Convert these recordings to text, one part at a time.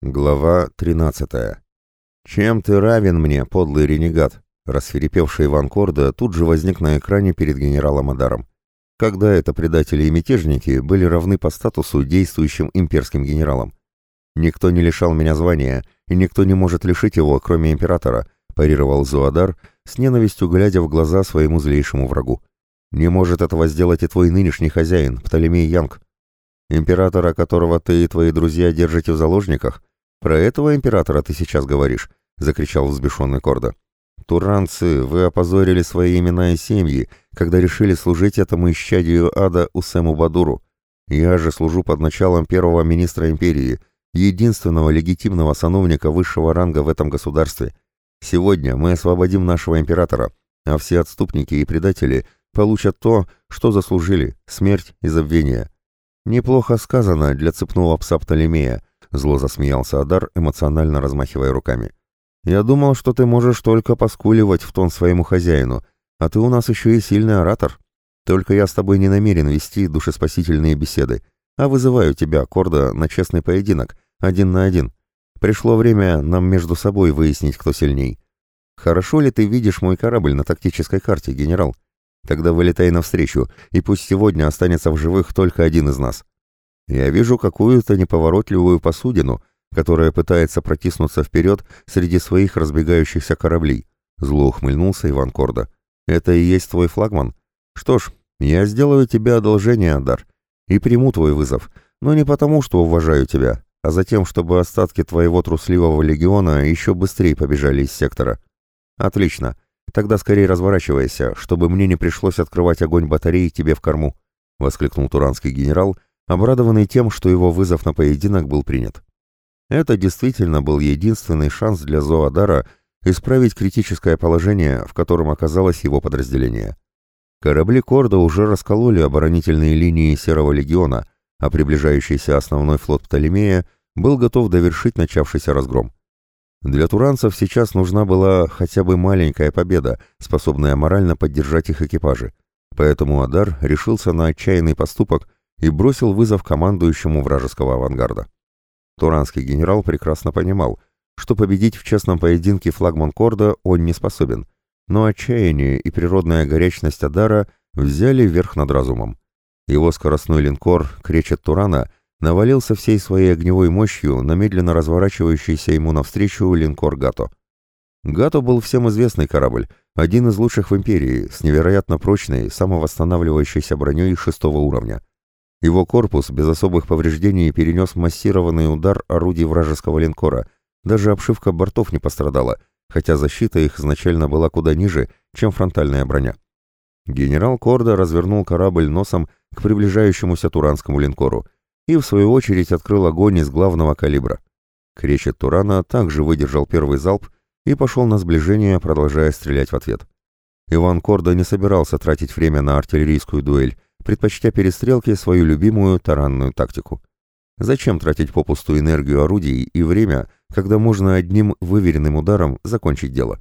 Глава 13. «Чем ты равен мне, подлый ренегат?» Расферепевший Иван Корда тут же возник на экране перед генералом Адаром. Когда это предатели и мятежники были равны по статусу действующим имперским генералам? «Никто не лишал меня звания, и никто не может лишить его, кроме императора», парировал Зуадар, с ненавистью глядя в глаза своему злейшему врагу. «Не может этого сделать и твой нынешний хозяин, Птолемей Янг. Императора, которого ты и твои друзья держите в заложниках, «Про этого императора ты сейчас говоришь?» — закричал взбешенный Кордо. «Туранцы, вы опозорили свои имена и семьи, когда решили служить этому исчадию ада Усему Бадуру. Я же служу под началом первого министра империи, единственного легитимного сановника высшего ранга в этом государстве. Сегодня мы освободим нашего императора, а все отступники и предатели получат то, что заслужили — смерть и забвение». Неплохо сказано для цепного пса Птолемея, Зло засмеялся Адар, эмоционально размахивая руками. «Я думал, что ты можешь только поскуливать в тон своему хозяину, а ты у нас еще и сильный оратор. Только я с тобой не намерен вести душеспасительные беседы, а вызываю тебя, Корда, на честный поединок, один на один. Пришло время нам между собой выяснить, кто сильней. Хорошо ли ты видишь мой корабль на тактической карте, генерал? Тогда вылетай навстречу, и пусть сегодня останется в живых только один из нас». Я вижу какую-то неповоротливую посудину, которая пытается протиснуться вперед среди своих разбегающихся кораблей. Зло ухмыльнулся Иван Корда. Это и есть твой флагман? Что ж, я сделаю тебе одолжение, Адар, и приму твой вызов, но не потому, что уважаю тебя, а за тем, чтобы остатки твоего трусливого легиона еще быстрее побежали из сектора. Отлично. Тогда скорее разворачивайся, чтобы мне не пришлось открывать огонь батареи тебе в корму, воскликнул туранский генерал обрадованный тем, что его вызов на поединок был принят. Это действительно был единственный шанс для Зоадара исправить критическое положение, в котором оказалось его подразделение. Корабли Корда уже раскололи оборонительные линии Серого легиона, а приближающийся основной флот Птолемея был готов довершить начавшийся разгром. Для туранцев сейчас нужна была хотя бы маленькая победа, способная морально поддержать их экипажи, поэтому Адар решился на отчаянный поступок и бросил вызов командующему вражеского авангарда. Туранский генерал прекрасно понимал, что победить в честном поединке флагман Корда он не способен, но отчаяние и природная горячность Адара взяли верх над разумом. Его скоростной линкор «Кречет Турана» навалился всей своей огневой мощью на медленно разворачивающийся ему навстречу линкор «Гато». «Гато» был всем известный корабль, один из лучших в империи, с невероятно прочной, самовосстанавливающейся броней шестого уровня. Его корпус без особых повреждений перенес массированный удар орудий вражеского линкора. Даже обшивка бортов не пострадала, хотя защита их изначально была куда ниже, чем фронтальная броня. Генерал Корда развернул корабль носом к приближающемуся туранскому линкору и, в свою очередь, открыл огонь из главного калибра. Кречет Турана также выдержал первый залп и пошел на сближение, продолжая стрелять в ответ. Иван Корда не собирался тратить время на артиллерийскую дуэль, предпочтя перестрелке свою любимую таранную тактику. Зачем тратить попусту энергию орудий и время, когда можно одним выверенным ударом закончить дело?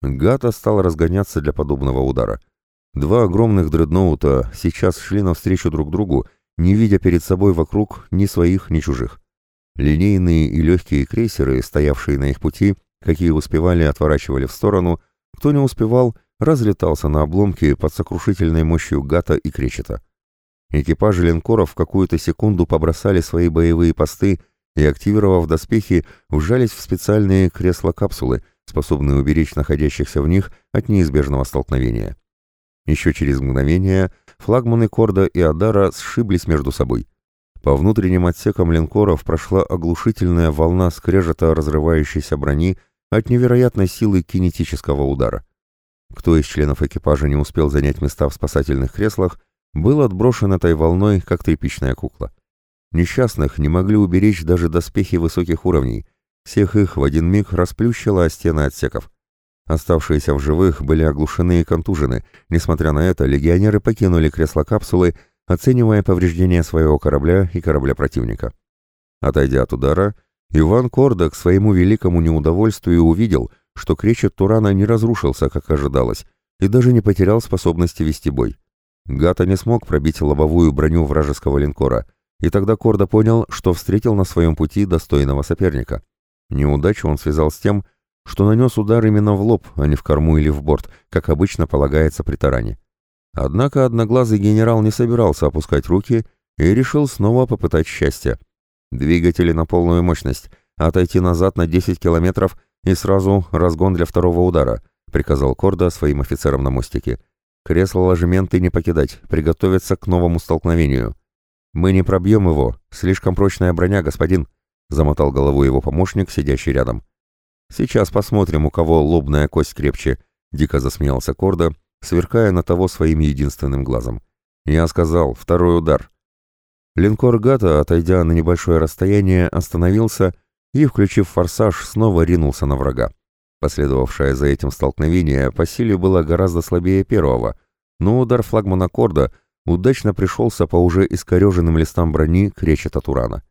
Гата стал разгоняться для подобного удара. Два огромных дредноута сейчас шли навстречу друг другу, не видя перед собой вокруг ни своих, ни чужих. Линейные и легкие крейсеры, стоявшие на их пути, какие успевали, отворачивали в сторону, кто не успевал, разлетался на обломки под сокрушительной мощью гата и кречета. Экипажи линкоров в какую-то секунду побросали свои боевые посты и, активировав доспехи, вжались в специальные кресла-капсулы, способные уберечь находящихся в них от неизбежного столкновения. Еще через мгновение флагманы Корда и Адара сшиблись между собой. По внутренним отсекам линкоров прошла оглушительная волна скрежета разрывающейся брони от невероятной силы кинетического удара. Кто из членов экипажа не успел занять места в спасательных креслах, был отброшен этой волной, как тряпичная кукла. Несчастных не могли уберечь даже доспехи высоких уровней. Всех их в один миг расплющило о стены отсеков. Оставшиеся в живых были оглушены и контужены. Несмотря на это, легионеры покинули кресло капсулы, оценивая повреждения своего корабля и корабля противника. Отойдя от удара, Иван Корда к своему великому неудовольствию увидел — что кречет Турана не разрушился, как ожидалось, и даже не потерял способности вести бой. Гата не смог пробить лобовую броню вражеского линкора, и тогда Корда понял, что встретил на своем пути достойного соперника. Неудачу он связал с тем, что нанес удар именно в лоб, а не в корму или в борт, как обычно полагается при таране. Однако одноглазый генерал не собирался опускать руки и решил снова попытать счастье. Двигатели на полную мощность, отойти назад на 10 километров и сразу разгон для второго удара, приказал Корда своим офицерам на мостике. Кресло-ложементы не покидать, приготовиться к новому столкновению. Мы не пробьем его, слишком прочная броня, господин, замотал головой его помощник, сидящий рядом. Сейчас посмотрим, у кого лобная кость крепче, дико засмеялся Корда, сверкая на того своим единственным глазом. Я сказал, второй удар. Линкор Гата, отойдя на небольшое расстояние, остановился и, включив форсаж, снова ринулся на врага. Последовавшее за этим столкновение по силе было гораздо слабее первого, но удар флагмана Корда удачно пришелся по уже искореженным листам брони кречета Турана.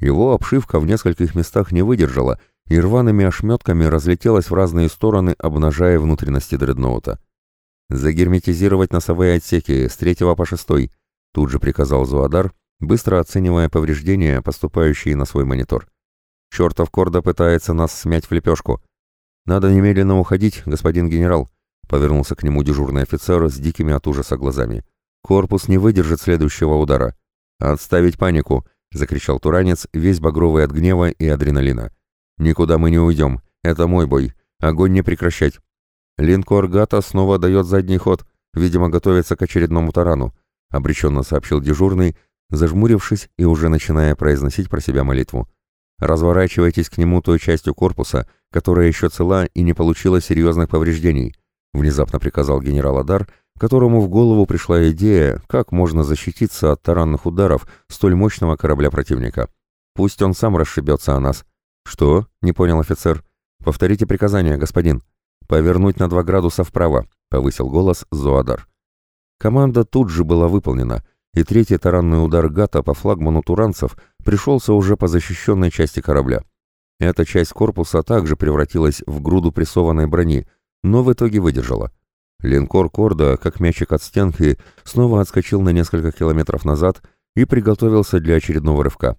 Его обшивка в нескольких местах не выдержала и рваными ошметками разлетелась в разные стороны, обнажая внутренности дредноута. «Загерметизировать носовые отсеки с третьего по шестой», тут же приказал Зуадар, быстро оценивая повреждения, поступающие на свой монитор. «Чертов Корда пытается нас смять в лепешку. Надо немедленно уходить, господин генерал», — повернулся к нему дежурный офицер с дикими от ужаса глазами. «Корпус не выдержит следующего удара». «Отставить панику!» — закричал Туранец, весь багровый от гнева и адреналина. «Никуда мы не уйдем. Это мой бой. Огонь не прекращать. Линкор Гата снова дает задний ход, видимо, готовится к очередному тарану», — обреченно сообщил дежурный, зажмурившись и уже начиная произносить про себя молитву. «Разворачивайтесь к нему той частью корпуса, которая еще цела и не получила серьезных повреждений», — внезапно приказал генерал Адар, которому в голову пришла идея, как можно защититься от таранных ударов столь мощного корабля противника. «Пусть он сам расшибется о нас». «Что?» — не понял офицер. «Повторите приказание, господин». «Повернуть на два градуса вправо», — повысил голос Зоадар. Команда тут же была выполнена, и третий таранный удар Гата по флагману туранцев пришелся уже по защищенной части корабля. Эта часть корпуса также превратилась в груду прессованной брони, но в итоге выдержала. Линкор Корда, как мячик от стенки, снова отскочил на несколько километров назад и приготовился для очередного рывка.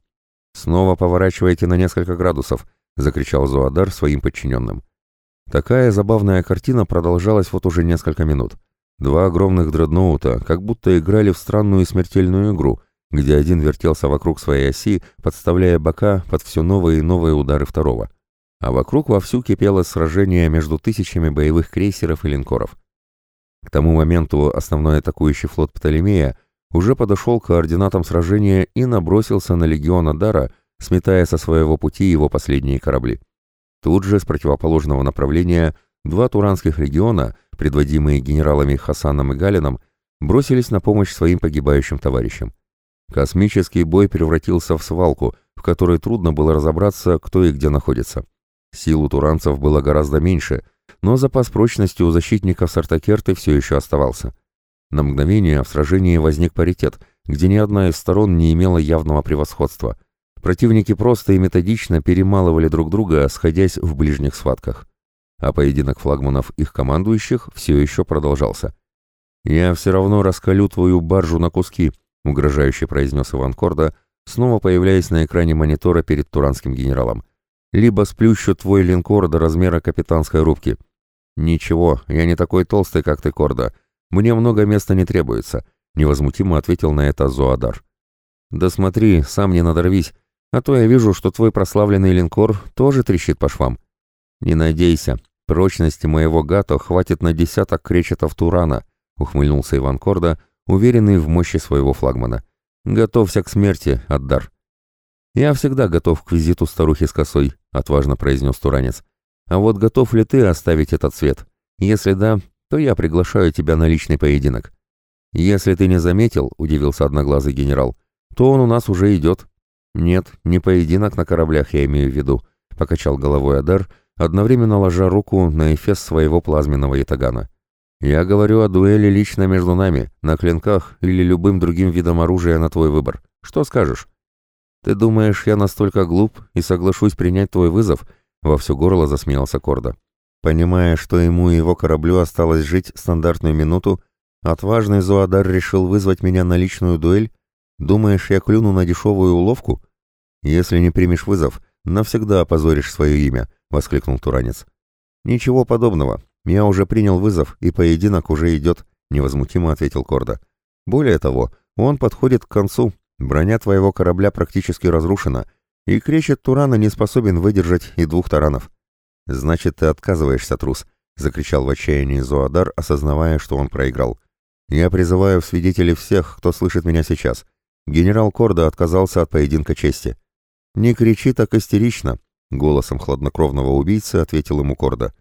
«Снова поворачивайте на несколько градусов», — закричал Зоадар своим подчиненным. Такая забавная картина продолжалась вот уже несколько минут. Два огромных дредноута как будто играли в странную смертельную игру, где один вертелся вокруг своей оси, подставляя бока под все новые и новые удары второго. А вокруг вовсю кипело сражение между тысячами боевых крейсеров и линкоров. К тому моменту основной атакующий флот Птолемея уже подошел к координатам сражения и набросился на легион Адара, сметая со своего пути его последние корабли. Тут же с противоположного направления два туранских легиона, предводимые генералами Хасаном и Галином, бросились на помощь своим погибающим товарищам. Космический бой превратился в свалку, в которой трудно было разобраться, кто и где находится. Сил у туранцев было гораздо меньше, но запас прочности у защитников Сартакерты все еще оставался. На мгновение в сражении возник паритет, где ни одна из сторон не имела явного превосходства. Противники просто и методично перемалывали друг друга, сходясь в ближних схватках. А поединок флагманов их командующих все еще продолжался. «Я все равно раскалю твою баржу на куски», — угрожающе произнес Иван Корда, снова появляясь на экране монитора перед туранским генералом. «Либо сплющу твой линкор до размера капитанской рубки». «Ничего, я не такой толстый, как ты, Корда. Мне много места не требуется», — невозмутимо ответил на это Зоадар. «Да смотри, сам не надорвись», а то я вижу, что твой прославленный линкор тоже трещит по швам. Не надейся, прочности моего гато хватит на десяток кречетов Турана, ухмыльнулся Иван Корда, уверенный в мощи своего флагмана. Готовься к смерти, Аддар. Я всегда готов к визиту старухи с косой, отважно произнес Туранец. А вот готов ли ты оставить этот свет? Если да, то я приглашаю тебя на личный поединок. Если ты не заметил, удивился одноглазый генерал, то он у нас уже идет. «Нет, не поединок на кораблях я имею в виду», — покачал головой Адар, одновременно ложа руку на эфес своего плазменного ятагана. «Я говорю о дуэли лично между нами, на клинках или любым другим видом оружия на твой выбор. Что скажешь?» «Ты думаешь, я настолько глуп и соглашусь принять твой вызов?» — во все горло засмеялся Корда. Понимая, что ему и его кораблю осталось жить стандартную минуту, отважный Зоадар решил вызвать меня на личную дуэль Думаешь, я клюну на дешевую уловку? Если не примешь вызов, навсегда опозоришь свое имя, воскликнул Туранец. Ничего подобного. Я уже принял вызов, и поединок уже идет, невозмутимо ответил Корда. Более того, он подходит к концу. Броня твоего корабля практически разрушена, и кречет Турана не способен выдержать и двух таранов. Значит, ты отказываешься, трус, закричал в отчаянии Зоадар, осознавая, что он проиграл. Я призываю в свидетели всех, кто слышит меня сейчас. Генерал Корда отказался от поединка чести. Не кричи так истерично, голосом хладнокровного убийцы ответил ему Корда.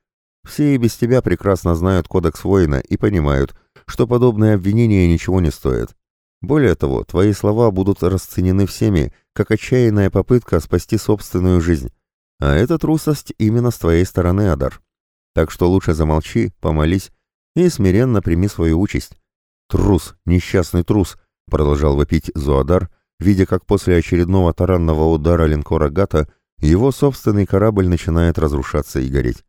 Все и без тебя прекрасно знают кодекс воина и понимают, что подобные обвинения ничего не стоят. Более того, твои слова будут расценены всеми, как отчаянная попытка спасти собственную жизнь. А эта трусость именно с твоей стороны, Адар. Так что лучше замолчи, помолись и смиренно прими свою участь. Трус, несчастный трус, продолжал вопить Зуадар, видя, как после очередного таранного удара линкора Гата его собственный корабль начинает разрушаться и гореть.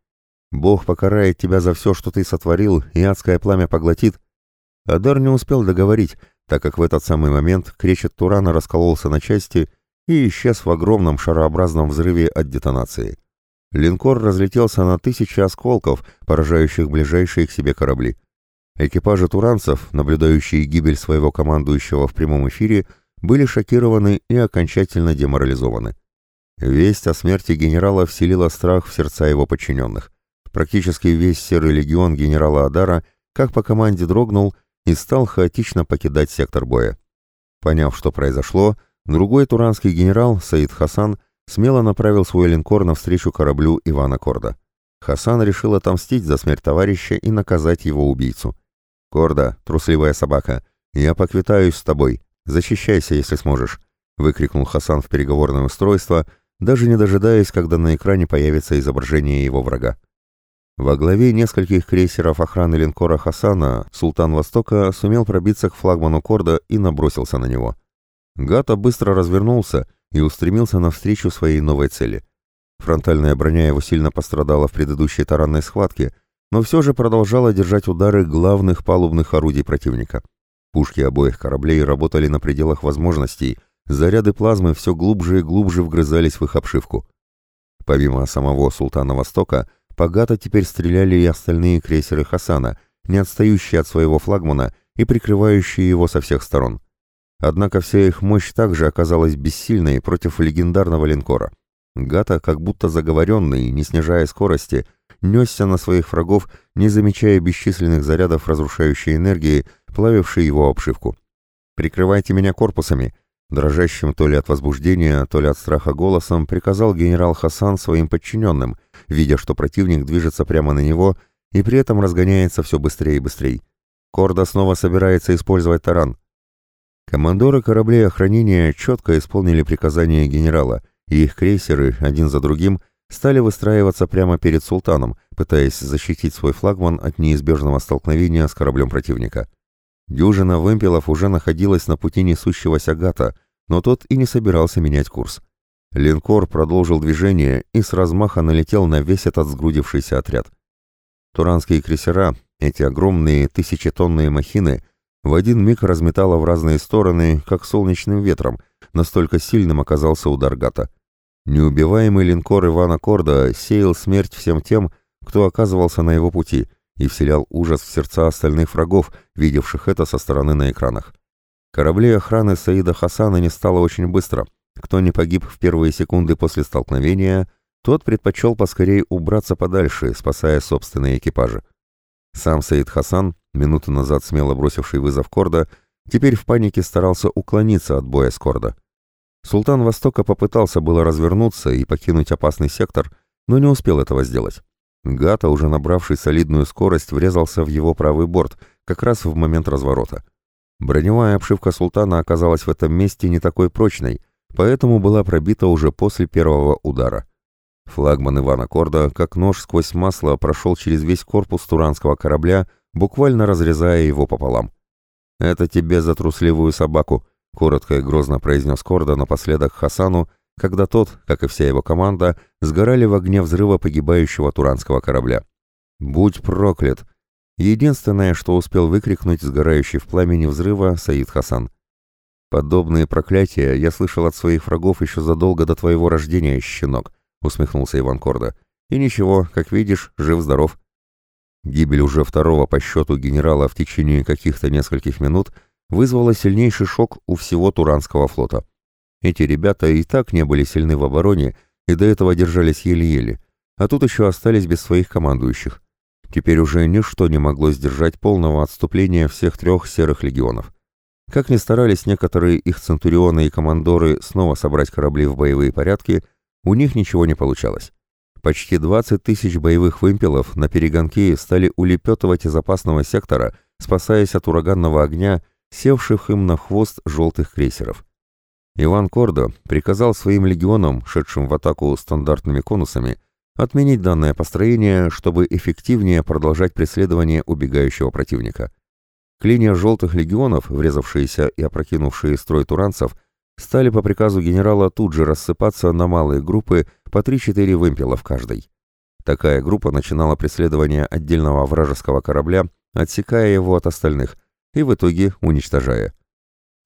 Бог покарает тебя за все, что ты сотворил, и адское пламя поглотит. Адар не успел договорить, так как в этот самый момент кречет Турана раскололся на части и исчез в огромном шарообразном взрыве от детонации. Линкор разлетелся на тысячи осколков, поражающих ближайшие к себе корабли. Экипажи туранцев, наблюдающие гибель своего командующего в прямом эфире, были шокированы и окончательно деморализованы. Весть о смерти генерала вселила страх в сердца его подчиненных. Практически весь серый легион генерала Адара, как по команде дрогнул и стал хаотично покидать сектор боя. Поняв, что произошло, другой туранский генерал, Саид Хасан, смело направил свой линкор навстречу кораблю Ивана Корда. Хасан решил отомстить за смерть товарища и наказать его убийцу. «Корда, трусливая собака, я поквитаюсь с тобой. Защищайся, если сможешь», — выкрикнул Хасан в переговорное устройство, даже не дожидаясь, когда на экране появится изображение его врага. Во главе нескольких крейсеров охраны линкора Хасана султан Востока сумел пробиться к флагману Корда и набросился на него. Гата быстро развернулся и устремился навстречу своей новой цели. Фронтальная броня его сильно пострадала в предыдущей таранной схватке, но все же продолжала держать удары главных палубных орудий противника. Пушки обоих кораблей работали на пределах возможностей, заряды плазмы все глубже и глубже вгрызались в их обшивку. Помимо самого султана Востока, Пагата теперь стреляли и остальные крейсеры Хасана, не отстающие от своего флагмана и прикрывающие его со всех сторон. Однако вся их мощь также оказалась бессильной против легендарного линкора. Гата, как будто заговоренный, не снижая скорости, несся на своих врагов, не замечая бесчисленных зарядов разрушающей энергии, плавившей его обшивку. «Прикрывайте меня корпусами!» Дрожащим то ли от возбуждения, то ли от страха голосом приказал генерал Хасан своим подчиненным, видя, что противник движется прямо на него и при этом разгоняется все быстрее и быстрее. Корда снова собирается использовать таран. Командоры кораблей охранения четко исполнили приказания генерала, и их крейсеры, один за другим, стали выстраиваться прямо перед султаном, пытаясь защитить свой флагман от неизбежного столкновения с кораблем противника. Дюжина вымпелов уже находилась на пути несущегося гата, но тот и не собирался менять курс. Линкор продолжил движение и с размаха налетел на весь этот сгрудившийся отряд. Туранские крейсера, эти огромные тысячетонные махины, в один миг разметало в разные стороны, как солнечным ветром, настолько сильным оказался удар гата. Неубиваемый линкор Ивана Корда сеял смерть всем тем, кто оказывался на его пути, и вселял ужас в сердца остальных врагов, видевших это со стороны на экранах. Кораблей охраны Саида Хасана не стало очень быстро. Кто не погиб в первые секунды после столкновения, тот предпочел поскорее убраться подальше, спасая собственные экипажи. Сам Саид Хасан, минуту назад смело бросивший вызов Корда, теперь в панике старался уклониться от боя с Корда. Султан Востока попытался было развернуться и покинуть опасный сектор, но не успел этого сделать. Гата, уже набравший солидную скорость, врезался в его правый борт, как раз в момент разворота. Броневая обшивка султана оказалась в этом месте не такой прочной, поэтому была пробита уже после первого удара. Флагман Ивана Корда, как нож сквозь масло, прошел через весь корпус туранского корабля, буквально разрезая его пополам. «Это тебе за трусливую собаку», — коротко и грозно произнес Корда напоследок Хасану, когда тот, как и вся его команда, сгорали в огне взрыва погибающего туранского корабля. «Будь проклят!» Единственное, что успел выкрикнуть сгорающий в пламени взрыва Саид Хасан. Подобные проклятия я слышал от своих врагов еще задолго до твоего рождения, щенок, усмехнулся Иван Корда. И ничего, как видишь, жив-здоров. Гибель уже второго по счету генерала в течение каких-то нескольких минут вызвала сильнейший шок у всего Туранского флота. Эти ребята и так не были сильны в обороне и до этого держались еле-еле, а тут еще остались без своих командующих. Теперь уже ничто не могло сдержать полного отступления всех трех серых легионов. Как ни старались некоторые их центурионы и командоры снова собрать корабли в боевые порядки, у них ничего не получалось. Почти 20 тысяч боевых вымпелов на перегонке стали улепетывать из опасного сектора, спасаясь от ураганного огня, севших им на хвост желтых крейсеров. Иван Кордо приказал своим легионам, шедшим в атаку стандартными конусами, отменить данное построение, чтобы эффективнее продолжать преследование убегающего противника. Клинья желтых легионов, врезавшиеся и опрокинувшие строй туранцев, стали по приказу генерала тут же рассыпаться на малые группы по 3-4 вымпела в каждой. Такая группа начинала преследование отдельного вражеского корабля, отсекая его от остальных и в итоге уничтожая.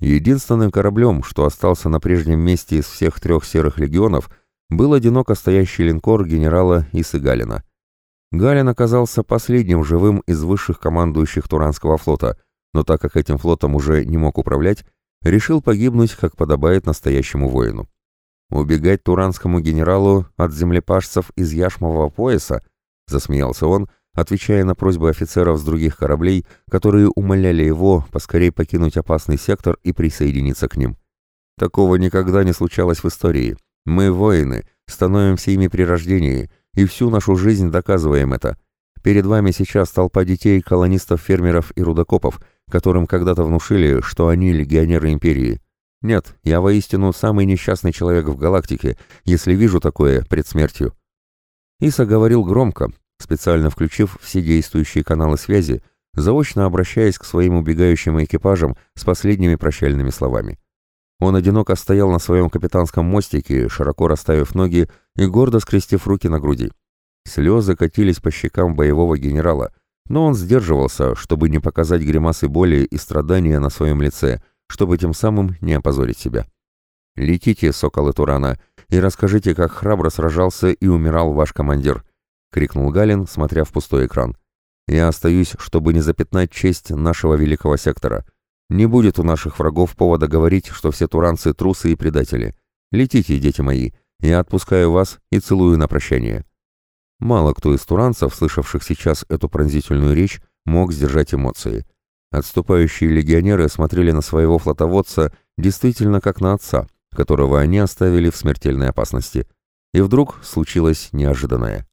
Единственным кораблем, что остался на прежнем месте из всех трех серых легионов, был одиноко стоящий линкор генерала Исы Галина – Галин оказался последним живым из высших командующих Туранского флота, но так как этим флотом уже не мог управлять, решил погибнуть, как подобает настоящему воину. «Убегать туранскому генералу от землепашцев из яшмового пояса?» — засмеялся он, отвечая на просьбы офицеров с других кораблей, которые умоляли его поскорей покинуть опасный сектор и присоединиться к ним. «Такого никогда не случалось в истории. Мы, воины, становимся ими при рождении, и всю нашу жизнь доказываем это. Перед вами сейчас толпа детей, колонистов, фермеров и рудокопов, которым когда-то внушили, что они легионеры империи. Нет, я воистину самый несчастный человек в галактике, если вижу такое пред смертью. Иса говорил громко, специально включив все действующие каналы связи, заочно обращаясь к своим убегающим экипажам с последними прощальными словами. Он одиноко стоял на своем капитанском мостике, широко расставив ноги и гордо скрестив руки на груди. Слезы катились по щекам боевого генерала, но он сдерживался, чтобы не показать гримасы боли и страдания на своем лице, чтобы тем самым не опозорить себя. «Летите, соколы Турана, и расскажите, как храбро сражался и умирал ваш командир», — крикнул Галин, смотря в пустой экран. «Я остаюсь, чтобы не запятнать честь нашего великого сектора. Не будет у наших врагов повода говорить, что все туранцы трусы и предатели. Летите, дети мои, я отпускаю вас и целую на прощание». Мало кто из туранцев, слышавших сейчас эту пронзительную речь, мог сдержать эмоции. Отступающие легионеры смотрели на своего флотоводца действительно как на отца, которого они оставили в смертельной опасности. И вдруг случилось неожиданное.